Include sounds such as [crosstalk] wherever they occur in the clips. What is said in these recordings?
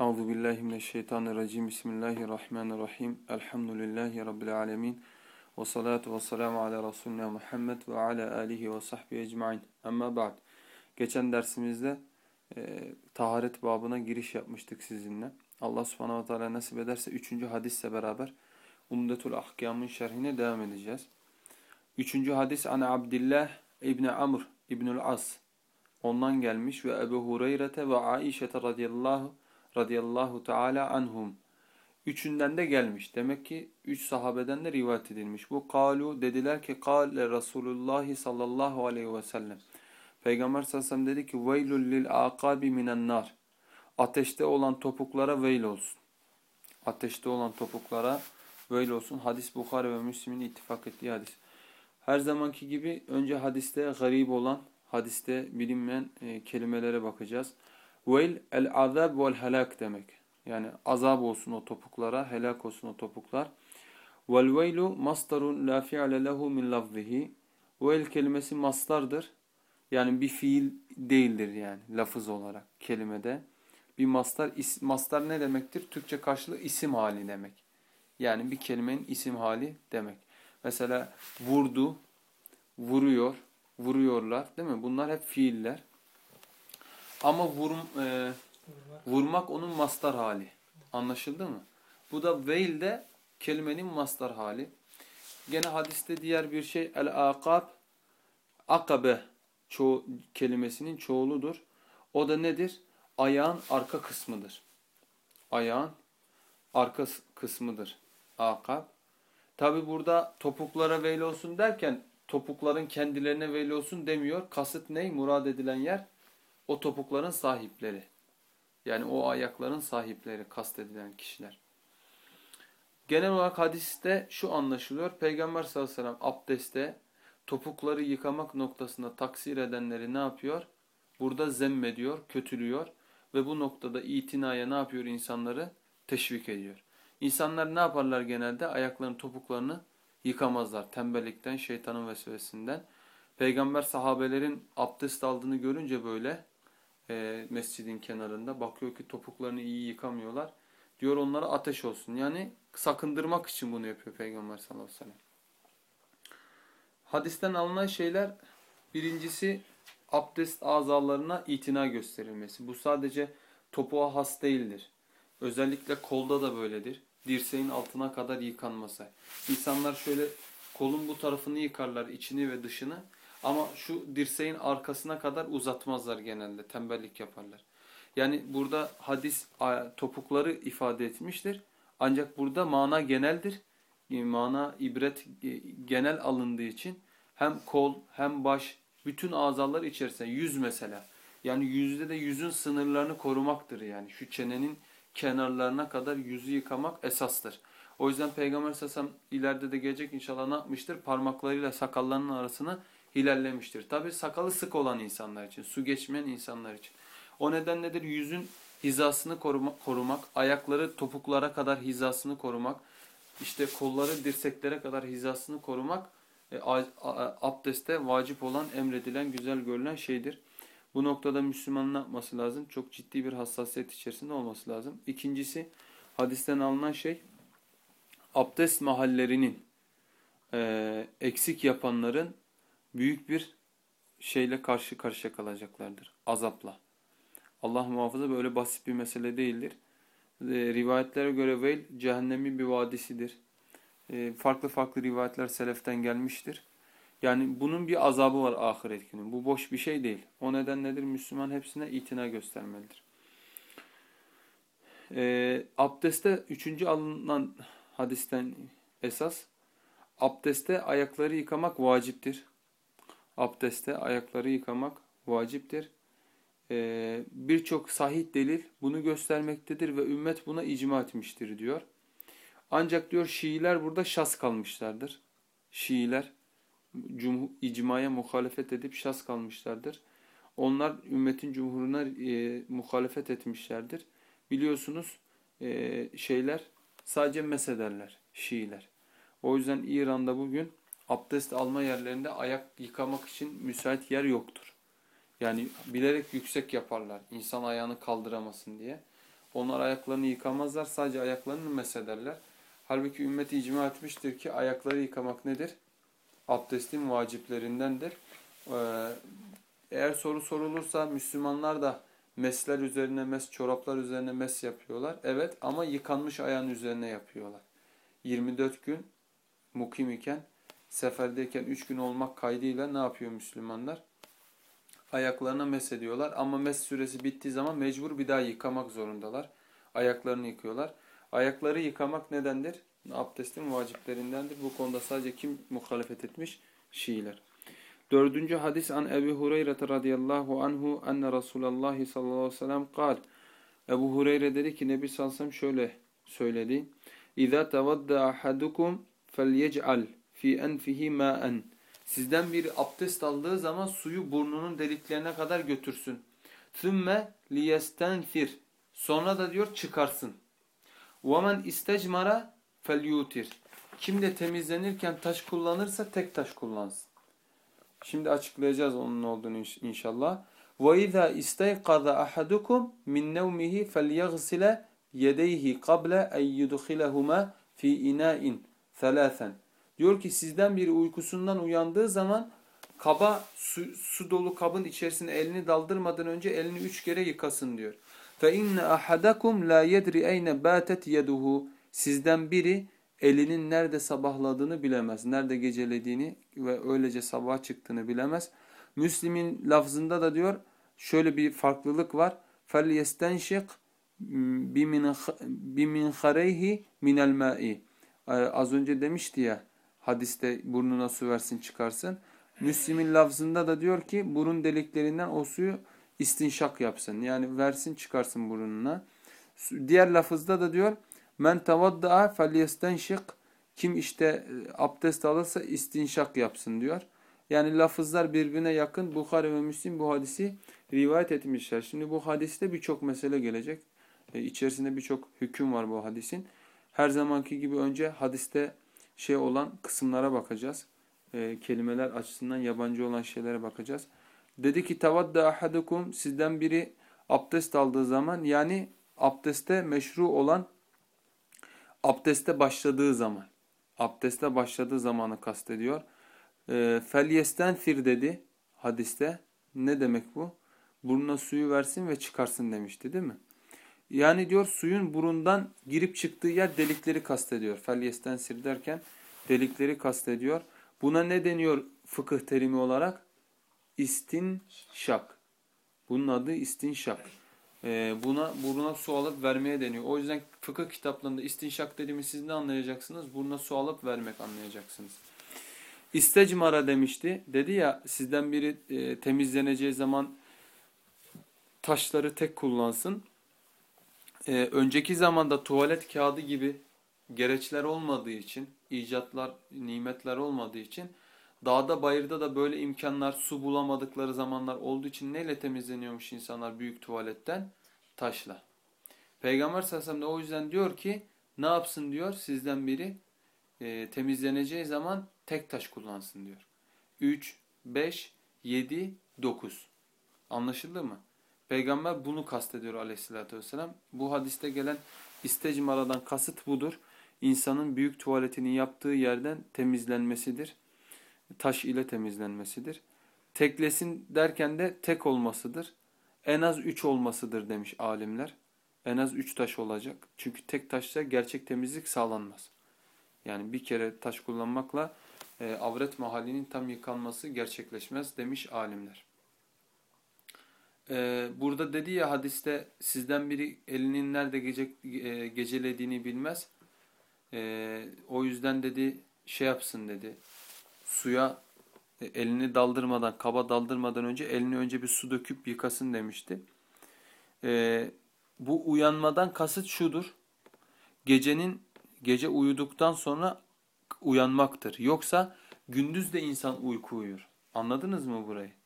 Euzu billahi mineşşeytanirracim. Bismillahirrahmanirrahim. Elhamdülillahi rabbil alamin. Ve salatu vesselamu ala resulina Muhammed ve ala alihi ve sahbihi ecmaîn. Amma ba'd. Geçen dersimizde e, taharet babına giriş yapmıştık sizinle. Allah Subhanahu ve Teala nasip ederse 3. hadisle beraber Umdetul Ahkam'ın şerhine devam edeceğiz. 3. hadis an Abdullah İbn Amr İbnül As ondan gelmiş ve Ebu Hureyre ve Aişe radıyallahu radıyallahu teala anhum. Üçünden de gelmiş. Demek ki üç sahabeden de rivayet edilmiş. Bu kalu dediler ki kâle Resulullah sallallahu aleyhi ve sellem. Peygamber sallallahu dedi ki veylul lil akabi minen nar. Ateşte olan topuklara veil olsun. Ateşte olan topuklara veil olsun. Hadis Bukhari ve Müslim'in ittifak ettiği hadis. Her zamanki gibi önce hadiste garip olan, hadiste bilinmeyen e, kelimelere bakacağız. Veil el azab vel helak demek. Yani azab olsun o topuklara, helak olsun o topuklar. Vel veilu mastarun la fi'le lehu min lafzihi. Veil kelimesi mastardır. Yani bir fiil değildir yani lafız olarak kelimede. Bir mastar, is, mastar ne demektir? Türkçe karşılığı isim hali demek. Yani bir kelimenin isim hali demek. Mesela vurdu, vuruyor, vuruyorlar değil mi? Bunlar hep fiiller. Ama vurum, e, vurmak onun mastar hali. Anlaşıldı mı? Bu da veil de kelimenin mastar hali. Gene hadiste diğer bir şey el-akab akabe çoğu, kelimesinin çoğuludur. O da nedir? Ayağın arka kısmıdır. Ayağın arka kısmıdır. Akab. Tabi burada topuklara veil olsun derken topukların kendilerine veil olsun demiyor. Kasıt ne? Murad edilen yer o topukların sahipleri. Yani o ayakların sahipleri kastedilen kişiler. Genel olarak hadiste şu anlaşılıyor. Peygamber sallallahu aleyhi ve sellem abdestte topukları yıkamak noktasında taksir edenleri ne yapıyor? Burada zemmediyor, kötülüyor ve bu noktada itinaya ne yapıyor insanları? Teşvik ediyor. İnsanlar ne yaparlar genelde? Ayaklarının topuklarını yıkamazlar. Tembellikten, şeytanın vesvesinden. Peygamber sahabelerin abdest aldığını görünce böyle e, mescidin kenarında bakıyor ki topuklarını iyi yıkamıyorlar. Diyor onlara ateş olsun. Yani sakındırmak için bunu yapıyor Peygamber sallallahu aleyhi ve sellem. Hadisten alınan şeyler birincisi abdest azalarına itina gösterilmesi. Bu sadece topuğa has değildir. Özellikle kolda da böyledir. Dirseğin altına kadar yıkanması. İnsanlar şöyle kolun bu tarafını yıkarlar içini ve dışını. Ama şu dirseğin arkasına kadar uzatmazlar genelde. Tembellik yaparlar. Yani burada hadis topukları ifade etmiştir. Ancak burada mana geneldir. Mana ibret genel alındığı için hem kol hem baş bütün azalar içerisinde yüz mesela. Yani yüzde de yüzün sınırlarını korumaktır yani. Şu çenenin kenarlarına kadar yüzü yıkamak esastır. O yüzden Peygamber Sasam ileride de gelecek inşallah ne yapmıştır? Parmaklarıyla sakallarının arasını hilallemiştir. Tabi sakalı sık olan insanlar için, su geçmeyen insanlar için. O nedenledir yüzün hizasını korumak, ayakları topuklara kadar hizasını korumak, işte kolları dirseklere kadar hizasını korumak e, abdeste vacip olan, emredilen, güzel görülen şeydir. Bu noktada Müslümanın ne yapması lazım? Çok ciddi bir hassasiyet içerisinde olması lazım. İkincisi hadisten alınan şey abdest mahallerinin e, eksik yapanların büyük bir şeyle karşı karşıya kalacaklardır. Azapla. Allah muhafaza böyle basit bir mesele değildir. E, rivayetlere göre Veil cehennemin bir vadisidir. E, farklı farklı rivayetler seleften gelmiştir. Yani bunun bir azabı var ahiret günü. Bu boş bir şey değil. O neden nedir? Müslüman hepsine itina göstermelidir. E, abdeste üçüncü alınan hadisten esas abdeste ayakları yıkamak vaciptir abdeste ayakları yıkamak vaciptir. Ee, Birçok sahih delil bunu göstermektedir ve ümmet buna icma etmiştir diyor. Ancak diyor Şiiler burada şas kalmışlardır. Şiiler icmaya muhalefet edip şas kalmışlardır. Onlar ümmetin cumhuruna e, muhalefet etmişlerdir. Biliyorsunuz e, şeyler sadece mesederler Şiiler. O yüzden İran'da bugün abdest alma yerlerinde ayak yıkamak için müsait yer yoktur. Yani bilerek yüksek yaparlar insan ayağını kaldıramasın diye. Onlar ayaklarını yıkamazlar sadece ayaklarını mesederler. Halbuki ümmet icma etmiştir ki ayakları yıkamak nedir? Abdestin vaciplerindendir. Ee, eğer soru sorulursa Müslümanlar da mesler üzerine mes, çoraplar üzerine mes yapıyorlar. Evet ama yıkanmış ayağın üzerine yapıyorlar. 24 gün mukim iken, seferdeyken 3 gün olmak kaydıyla ne yapıyor Müslümanlar? Ayaklarına mes ediyorlar ama mes süresi bittiği zaman mecbur bir daha yıkamak zorundalar. Ayaklarını yıkıyorlar. Ayakları yıkamak nedendir? Abdestin vaciplerindendir. Bu konuda sadece kim muhalefet etmiş? Şiiler. Dördüncü hadis an Ebu Hureyre radıyallahu anhu enne Resulallah sallallahu aleyhi ve sellem kal. Ebu Hureyre dedi ki Nebi sallallahu şöyle söyledi. İza tavadda ahadukum felyec'al fi enfihi ma'en. Sizden bir abdest aldığı zaman suyu burnunun deliklerine kadar götürsün. Thümme liyestenfir. Sonra da diyor çıkarsın. وَمَنْ اِسْتَجْمَرَ فَلْيُوتِرْ Kim de temizlenirken taş kullanırsa tek taş kullansın. Şimdi açıklayacağız onun olduğunu inşallah. وَاِذَا اِسْتَيْقَذَ أَحَدُكُمْ مِنْ نَوْمِهِ فَلْيَغْسِلَ يَدَيْهِ قَبْلَ اَنْ يُدْخِلَهُمَا فِي اِنَاءٍ ثَلَاثًا Diyor ki sizden biri uykusundan uyandığı zaman kaba su, su dolu kabın içerisine elini daldırmadan önce elini üç kere yıkasın diyor. Fe inne ahadakum la yedri eyne batet yeduhu. Sizden biri elinin nerede sabahladığını bilemez. Nerede gecelediğini ve öylece sabah çıktığını bilemez. Müslim'in lafzında da diyor şöyle bir farklılık var. Fel yestenşik biminhareyhi minel ma'i. Az önce demişti ya hadiste burnuna su versin çıkarsın. Müslim'in lafzında da diyor ki burun deliklerinden o suyu istinşak yapsın. Yani versin çıkarsın burnuna. Diğer lafızda da diyor men tavaddaa felyestenşik kim işte e, abdest alırsa istinşak yapsın diyor. Yani lafızlar birbirine yakın. Bukhari ve Müslim bu hadisi rivayet etmişler. Şimdi bu hadiste birçok mesele gelecek. E, içerisinde birçok hüküm var bu hadisin. Her zamanki gibi önce hadiste şey olan kısımlara bakacağız. E, kelimeler açısından yabancı olan şeylere bakacağız. Dedi ki tavadda ahadukum sizden biri abdest aldığı zaman yani abdeste meşru olan abdeste başladığı zaman abdeste başladığı zamanı kastediyor. E, Felyestenfir dedi hadiste. Ne demek bu? Burnuna suyu versin ve çıkarsın demişti değil mi? Yani diyor suyun burundan girip çıktığı yer delikleri kastediyor. Felyestensir derken delikleri kastediyor. Buna ne deniyor fıkıh terimi olarak? İstinşak. Bunun adı istinşak. Ee, buna burnuna su alıp vermeye deniyor. O yüzden fıkıh kitaplarında istinşak dediğimi siz ne anlayacaksınız? Burnuna su alıp vermek anlayacaksınız. İstecmara demişti. Dedi ya sizden biri e, temizleneceği zaman taşları tek kullansın. E, önceki zamanda tuvalet kağıdı gibi gereçler olmadığı için, icatlar, nimetler olmadığı için dağda bayırda da böyle imkanlar, su bulamadıkları zamanlar olduğu için neyle temizleniyormuş insanlar büyük tuvaletten? Taşla. Peygamber sallallahu o yüzden diyor ki ne yapsın diyor sizden biri e, temizleneceği zaman tek taş kullansın diyor. 3, 5, 7, 9. Anlaşıldı mı? Peygamber bunu kastediyor aleyhissalatü vesselam. Bu hadiste gelen istecmaradan kasıt budur. İnsanın büyük tuvaletini yaptığı yerden temizlenmesidir. Taş ile temizlenmesidir. Teklesin derken de tek olmasıdır. En az üç olmasıdır demiş alimler. En az üç taş olacak. Çünkü tek taşla gerçek temizlik sağlanmaz. Yani bir kere taş kullanmakla e, avret mahallinin tam yıkanması gerçekleşmez demiş alimler. E, burada dedi ya hadiste sizden biri elinin nerede gece, e, gecelediğini bilmez. E, o yüzden dedi şey yapsın dedi. Suya e, elini daldırmadan, kaba daldırmadan önce elini önce bir su döküp yıkasın demişti. E, bu uyanmadan kasıt şudur. Gecenin gece uyuduktan sonra uyanmaktır. Yoksa gündüz de insan uyku uyur. Anladınız mı burayı?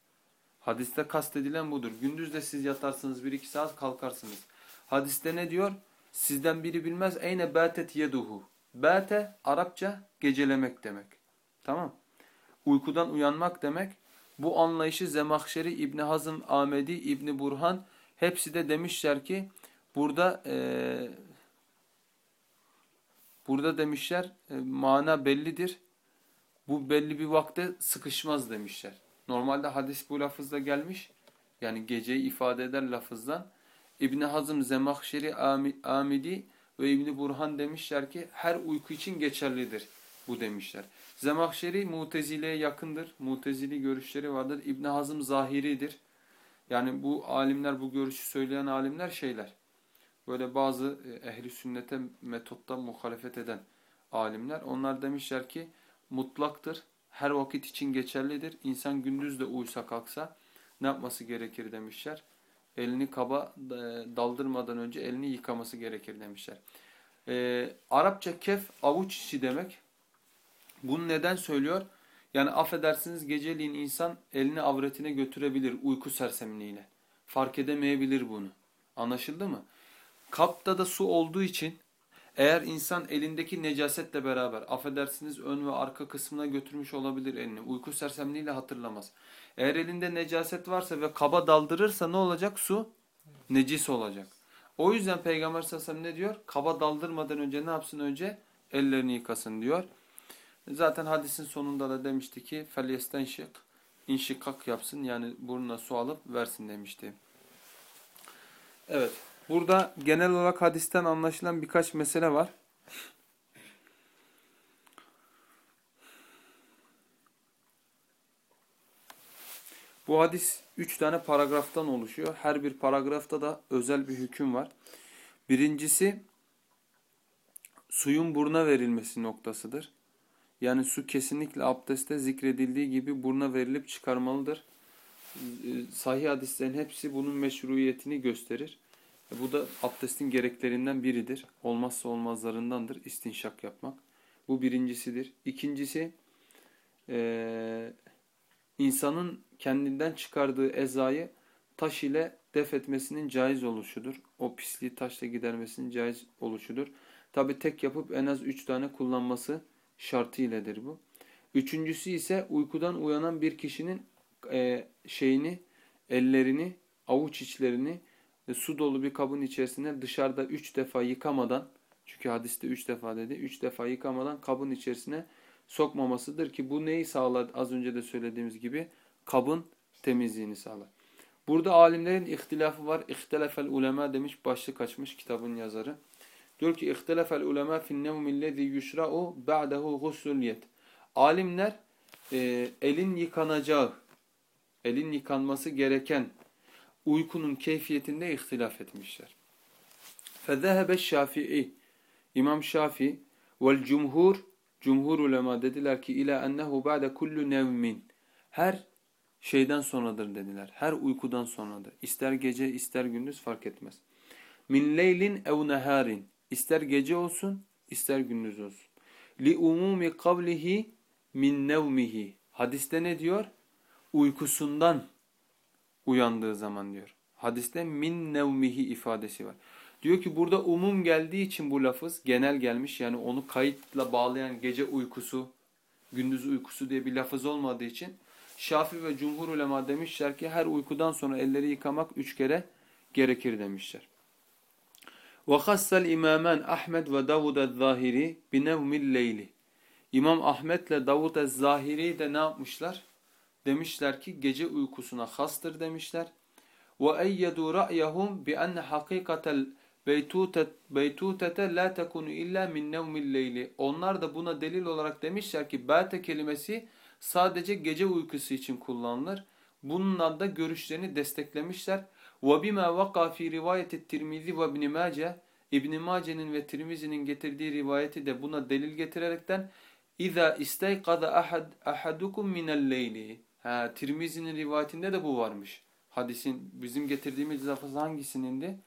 Hadiste kastedilen budur. Gündüz de siz yatarsınız bir iki saat kalkarsınız. Hadiste ne diyor? Sizden biri bilmez. Eyne bâtet yeduhu. Bâte Arapça gecelemek demek. Tamam. Uykudan uyanmak demek. Bu anlayışı Zemahşeri, İbn Hazm, Ahmedi, İbn Burhan hepsi de demişler ki burada e, burada demişler e, mana bellidir. Bu belli bir vakte sıkışmaz demişler. Normalde hadis bu lafızda gelmiş. Yani geceyi ifade eder lafızdan. İbn Hazm, Zemahşeri, Amidi ve İbn Burhan demişler ki her uyku için geçerlidir bu demişler. Zemahşeri Mutezile'ye yakındır. Mutezili görüşleri vardır. İbn Hazm zahiridir. Yani bu alimler bu görüşü söyleyen alimler şeyler. Böyle bazı e, ehli sünnete metotta muhalefet eden alimler. Onlar demişler ki mutlaktır. Her vakit için geçerlidir. İnsan gündüz de uysa kalksa ne yapması gerekir demişler. Elini kaba e, daldırmadan önce elini yıkaması gerekir demişler. Ee, Arapça kef avuç içi demek. Bunu neden söylüyor? Yani affedersiniz geceliğin insan elini avretine götürebilir uyku sersemliğiyle. Fark edemeyebilir bunu. Anlaşıldı mı? Kapta da su olduğu için eğer insan elindeki necasetle beraber affedersiniz ön ve arka kısmına götürmüş olabilir elini. Uyku sersemliğiyle hatırlamaz. Eğer elinde necaset varsa ve kaba daldırırsa ne olacak? Su necis olacak. O yüzden Peygamber sallallahu ne diyor? Kaba daldırmadan önce ne yapsın önce? Ellerini yıkasın diyor. Zaten hadisin sonunda da demişti ki felyestenşik inşikak yapsın yani burnuna su alıp versin demişti. Evet. Burada genel olarak hadisten anlaşılan birkaç mesele var. Bu hadis üç tane paragraftan oluşuyor. Her bir paragrafta da özel bir hüküm var. Birincisi suyun buruna verilmesi noktasıdır. Yani su kesinlikle abdestte zikredildiği gibi buruna verilip çıkarmalıdır. Sahih hadislerin hepsi bunun meşruiyetini gösterir. Bu da abdestin gereklerinden biridir. Olmazsa olmazlarındandır istinşak yapmak. Bu birincisidir. İkincisi e, insanın kendinden çıkardığı ezayı taş ile def etmesinin caiz oluşudur. O pisliği taşla gidermesinin caiz oluşudur. Tabi tek yapıp en az üç tane kullanması şartı iledir bu. Üçüncüsü ise uykudan uyanan bir kişinin e, şeyini, ellerini, avuç içlerini e, su dolu bir kabın içerisinde dışarıda üç defa yıkamadan, çünkü hadiste üç defa dedi, üç defa yıkamadan kabın içerisine sokmamasıdır ki bu neyi sağlar az önce de söylediğimiz gibi kabın temizliğini sağlar. Burada alimlerin ihtilafı var. İhtilafel ulema demiş başlık açmış kitabın yazarı. Diyor ki ihtilafel ulema fin nevmillezî yuşra'u ba'dehu guslul yed. Alimler e, elin yıkanacağı, elin yıkanması gereken uykunun keyfiyetinde ihtilaf etmişler. فَذَهَبَ Şafii İmam Şafii vel cumhur cumhur ulema dediler ki ila ennehu ba'de kullu nevmin her şeyden sonradır dediler. Her uykudan sonradır. İster gece ister gündüz fark etmez. Min leylin ev neharin ister gece olsun ister gündüz olsun. Li umumi kavlihi min nevmihi. Hadiste ne diyor? Uykusundan uyandığı zaman diyor. Hadiste min nevmihi ifadesi var. Diyor ki burada umum geldiği için bu lafız genel gelmiş. Yani onu kayıtla bağlayan gece uykusu, gündüz uykusu diye bir lafız olmadığı için Şafi ve cumhur ulema demişler ki her uykudan sonra elleri yıkamak üç kere gerekir demişler. وَخَسَّ الْاِمَامَانْ Ahmed ve Davud el-Zahiri بِنَوْمِ اللَّيْلِ İmam Ahmet ile Davud el-Zahiri de ne yapmışlar? Demişler ki gece uykusuna hastır demişler. وَاَيَّدُوا رَأْيَهُمْ بِأَنَّ حَقِيقَةَ beytutete la tekunu illa min nevmil leyli. Onlar da buna delil olarak demişler ki bate kelimesi sadece gece uykusu için kullanılır. Bununla da görüşlerini desteklemişler. وَبِمَا وَقَى فِي رِوَايَةِ التِّرْمِذِ وَابْنِ مَاجَةِ İbn Mace'nin ve Tirmizi'nin getirdiği rivayeti de buna delil getirerekten اِذَا اِسْتَيْقَذَ أَحَدْ أَحَدُكُمْ مِنَ اللَّيْلِ Ha, Tirmizi'nin rivayetinde de bu varmış. Hadisin bizim getirdiğimiz lafız hangisinin de?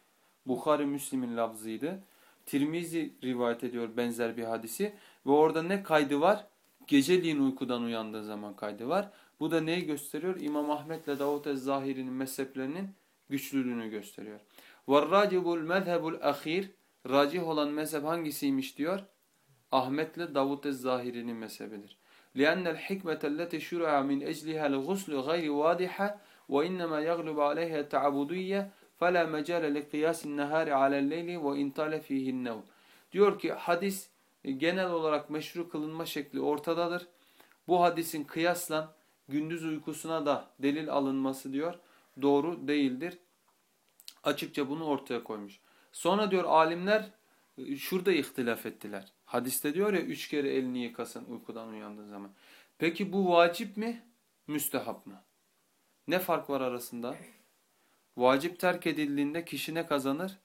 Bukhari Müslim'in lafzıydı. Tirmizi rivayet ediyor benzer bir hadisi. Ve orada ne kaydı var? Geceliğin uykudan uyandığı zaman kaydı var. Bu da neyi gösteriyor? İmam Ahmet ile Davut Ez-Zahiri'nin mezheplerinin güçlülüğünü gösteriyor. وَالرَّاجِبُ الْمَذْهَبُ الْأَخِيرِ Racih olan mezhep hangisiymiş diyor? Ahmet ile Davut Ez-Zahiri'nin mezhebidir. لأن الحكمة التي شرع من أجلها الغسل غير واضحة وإنما يغلب عليها التعبدية فلا مجال لقياس النهار على الليل وإن طال فيه النوم. Diyor ki hadis genel olarak meşru kılınma şekli ortadadır. Bu hadisin kıyasla gündüz uykusuna da delil alınması diyor doğru değildir. Açıkça bunu ortaya koymuş. Sonra diyor alimler şurada ihtilaf ettiler. Hadiste diyor ya üç kere elini yıkasın uykudan uyandığı zaman. Peki bu vacip mi? Müstehap mı? Ne fark var arasında? Vacip terk edildiğinde kişi ne kazanır?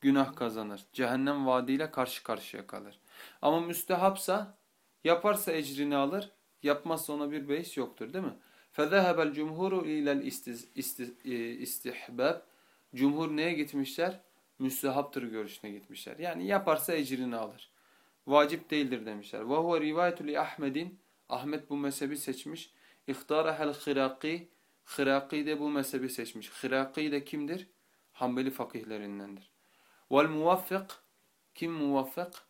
Günah kazanır. Cehennem vaadiyle karşı karşıya kalır. Ama müstehapsa yaparsa ecrini alır, yapmazsa ona bir beis yoktur değil mi? فَذَهَبَ الْجُمْهُرُ اِلَى الْاِسْتِحْبَابِ Cumhur neye gitmişler? Müstehaptır görüşüne gitmişler. Yani yaparsa ecrini alır. vacip değildir demişler. Ve huve rivayetu Ahmed'in Ahmet bu mezhebi seçmiş. İhtarahel Hiraki Hiraki de bu mezhebi seçmiş. Hiraki de kimdir? Hanbeli fakihlerindendir. Vel muvaffak kim muvaffak?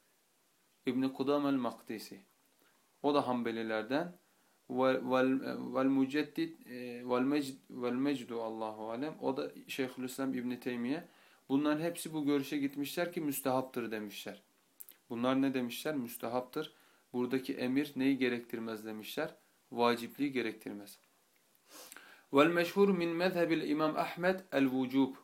İbn Kudam el Makdisi. O da Hanbelilerden. Vel muceddid e, vel mecd vel mecdu Allahu alem. O da Şeyhülislam İbn Teymiye. Bunların hepsi bu görüşe gitmişler ki müstehaptır demişler. Bunlar ne demişler? Müstehaptır. Buradaki emir neyi gerektirmez demişler? Vacipliği gerektirmez. Vel meşhur min mezhebil İmam Ahmed el vücub.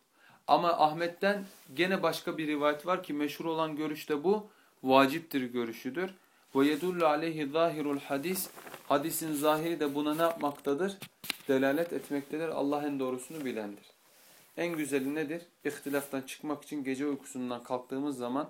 Ama Ahmet'ten gene başka bir rivayet var ki meşhur olan görüş de bu. Vaciptir görüşüdür. Ve yedullu aleyhi zahirul hadis. Hadisin zahiri de buna ne yapmaktadır? Delalet etmektedir. Allah en doğrusunu bilendir. En güzeli nedir? İhtilaftan çıkmak için gece uykusundan kalktığımız zaman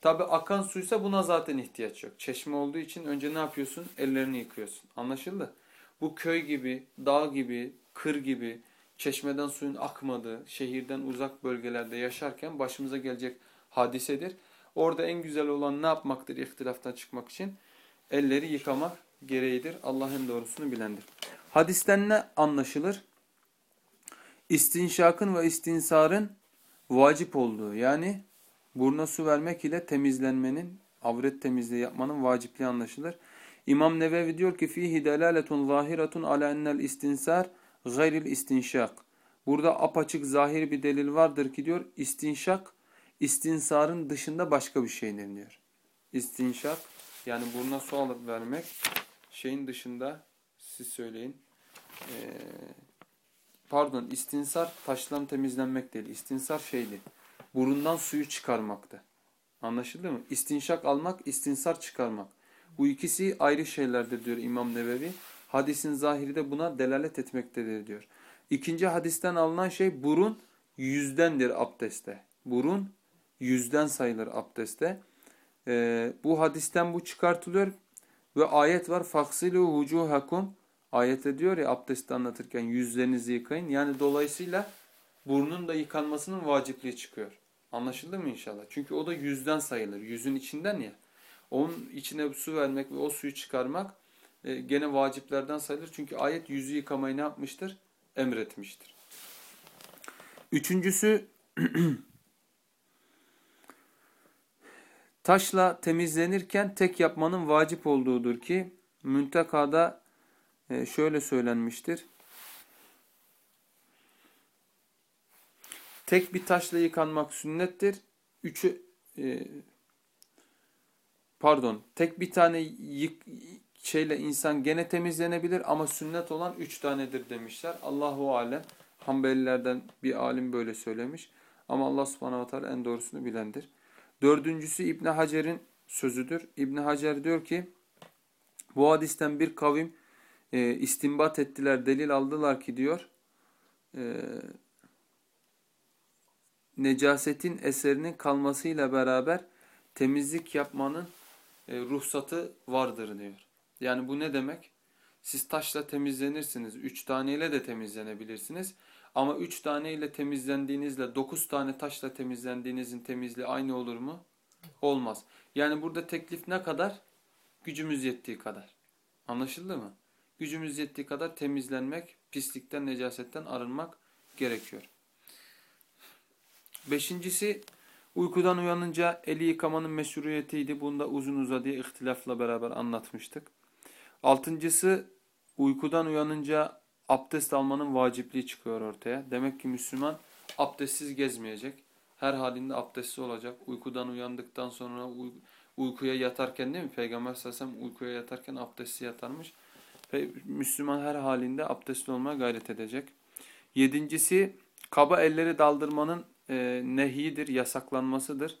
tabi akan suysa buna zaten ihtiyaç yok. Çeşme olduğu için önce ne yapıyorsun? Ellerini yıkıyorsun. Anlaşıldı? Bu köy gibi, dağ gibi, kır gibi çeşmeden suyun akmadığı, şehirden uzak bölgelerde yaşarken başımıza gelecek hadisedir. Orada en güzel olan ne yapmaktır ihtilaftan çıkmak için? Elleri yıkamak gereğidir. Allah'ın doğrusunu bilendir. Hadisten ne anlaşılır? İstinşakın ve istinsarın vacip olduğu yani buruna su vermek ile temizlenmenin, avret temizliği yapmanın vacipliği anlaşılır. İmam Nevevi diyor ki fihi delaletun zahiratun ala ennel istinsar gayril istinşak. Burada apaçık zahir bir delil vardır ki diyor istinşak istinsarın dışında başka bir şeydir diyor. İstinşak yani buruna su alıp vermek şeyin dışında siz söyleyin. Ee, pardon istinsar taşlan temizlenmek değil. İstinsar şeydi. Burundan suyu çıkarmaktı. Anlaşıldı mı? İstinşak almak, istinsar çıkarmak. Bu ikisi ayrı şeylerdir diyor İmam Nevevi. Hadisin zahiri de buna delalet etmektedir diyor. İkinci hadisten alınan şey burun yüzdendir abdeste. Burun yüzden sayılır abdeste. Ee, bu hadisten bu çıkartılıyor ve ayet var. Faksilu vucuhakum ayette diyor ya abdesti anlatırken yüzlerinizi yıkayın. Yani dolayısıyla burnun da yıkanmasının vacipliği çıkıyor. Anlaşıldı mı inşallah? Çünkü o da yüzden sayılır. Yüzün içinden ya. Onun içine su vermek ve o suyu çıkarmak e, gene vaciplerden sayılır. Çünkü ayet yüzü yıkamayı ne yapmıştır? Emretmiştir. Üçüncüsü [clears throat] taşla temizlenirken tek yapmanın vacip olduğudur ki müntekada e, şöyle söylenmiştir. Tek bir taşla yıkanmak sünnettir. Üçü e, pardon tek bir tane yık, şeyle insan gene temizlenebilir ama sünnet olan üç tanedir demişler. Allahu alem. Hanbelilerden bir alim böyle söylemiş. Ama Allah subhanahu wa ta'ala en doğrusunu bilendir. Dördüncüsü İbni Hacer'in sözüdür. İbni Hacer diyor ki bu hadisten bir kavim e, istinbat ettiler, delil aldılar ki diyor e, necasetin eserinin kalmasıyla beraber temizlik yapmanın e, ruhsatı vardır diyor. Yani bu ne demek? Siz taşla temizlenirsiniz. Üç taneyle de temizlenebilirsiniz. Ama üç taneyle temizlendiğinizle dokuz tane taşla temizlendiğinizin temizliği aynı olur mu? olmaz. Yani burada teklif ne kadar? Gücümüz yettiği kadar. Anlaşıldı mı? Gücümüz yettiği kadar temizlenmek, pislikten, necasetten arınmak gerekiyor. Beşincisi uykudan uyanınca eli yıkamanın meşruiyetiydi. Bunda uzun uzadıya ihtilafla beraber anlatmıştık. Altıncısı uykudan uyanınca abdest almanın vacipliği çıkıyor ortaya. Demek ki Müslüman abdestsiz gezmeyecek. Her halinde abdestli olacak. Uykudan uyandıktan sonra uy uykuya yatarken değil mi? Peygamber sellem uykuya yatarken abdestli yatarmış. Ve Müslüman her halinde abdestli olmaya gayret edecek. Yedincisi kaba elleri daldırmanın e, nehidir, yasaklanmasıdır.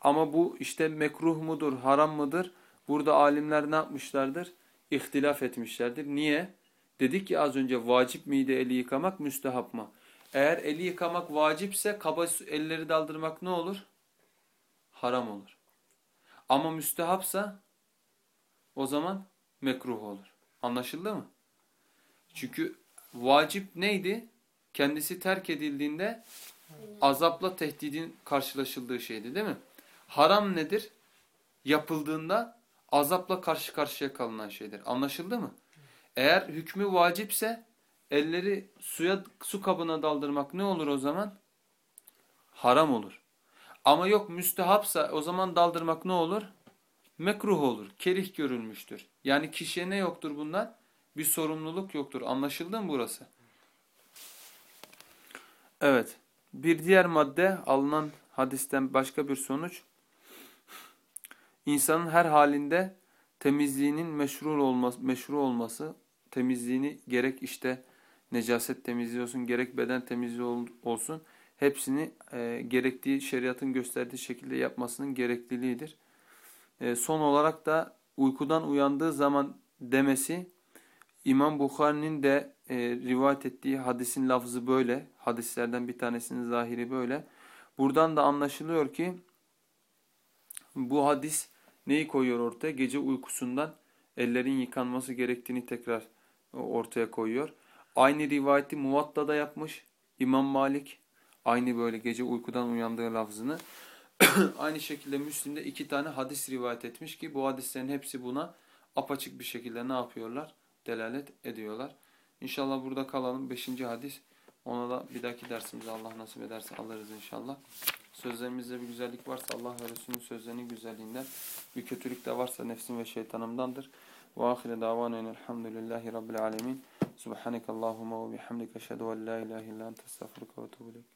Ama bu işte mekruh mudur, haram mıdır? Burada alimler ne yapmışlardır? İhtilaf etmişlerdir. Niye? Dedik ki az önce vacip miydi eli yıkamak, müstehap mı? Eğer eli yıkamak vacipse kaba elleri daldırmak ne olur? Haram olur. Ama müstehapsa o zaman mekruh olur. Anlaşıldı mı? Çünkü vacip neydi? Kendisi terk edildiğinde azapla tehdidin karşılaşıldığı şeydi değil mi? Haram nedir? Yapıldığında azapla karşı karşıya kalınan şeydir. Anlaşıldı mı? Eğer hükmü vacipse elleri suya su kabına daldırmak ne olur o zaman? Haram olur. Ama yok müstehapsa o zaman daldırmak ne olur? Mekruh olur. Kerih görülmüştür. Yani kişiye ne yoktur bundan? Bir sorumluluk yoktur. Anlaşıldı mı burası? Evet. Bir diğer madde alınan hadisten başka bir sonuç. İnsanın her halinde temizliğinin meşru olması, meşru olması, temizliğini gerek işte necaset temizliği olsun, gerek beden temizliği olsun, hepsini e, gerektiği şeriatın gösterdiği şekilde yapmasının gerekliliğidir. E, son olarak da uykudan uyandığı zaman demesi İmam Bukhari'nin de e, rivayet ettiği hadisin lafzı böyle. Hadislerden bir tanesinin zahiri böyle. Buradan da anlaşılıyor ki bu hadis neyi koyuyor ortaya? Gece uykusundan ellerin yıkanması gerektiğini tekrar ortaya koyuyor. Aynı rivayeti Muvatta'da yapmış İmam Malik. Aynı böyle gece uykudan uyandığı lafzını. [clears throat] Aynı şekilde Müslim'de iki tane hadis rivayet etmiş ki bu hadislerin hepsi buna apaçık bir şekilde ne yapıyorlar? Delalet ediyorlar. İnşallah burada kalalım. Beşinci hadis. Ona da bir dahaki dersimizi Allah nasip ederse alırız inşallah. Sözlerimizde bir güzellik varsa Allah ve Resulünün sözlerinin güzelliğinden, bir kötülük de varsa nefsim ve şeytanımdandır. Ve ahire davanen elhamdülillahi rabbil alemin. Subhaneke Allahumma ve bihamdike eşhedü en la ilahe illa ente estağfiruke ve etûbü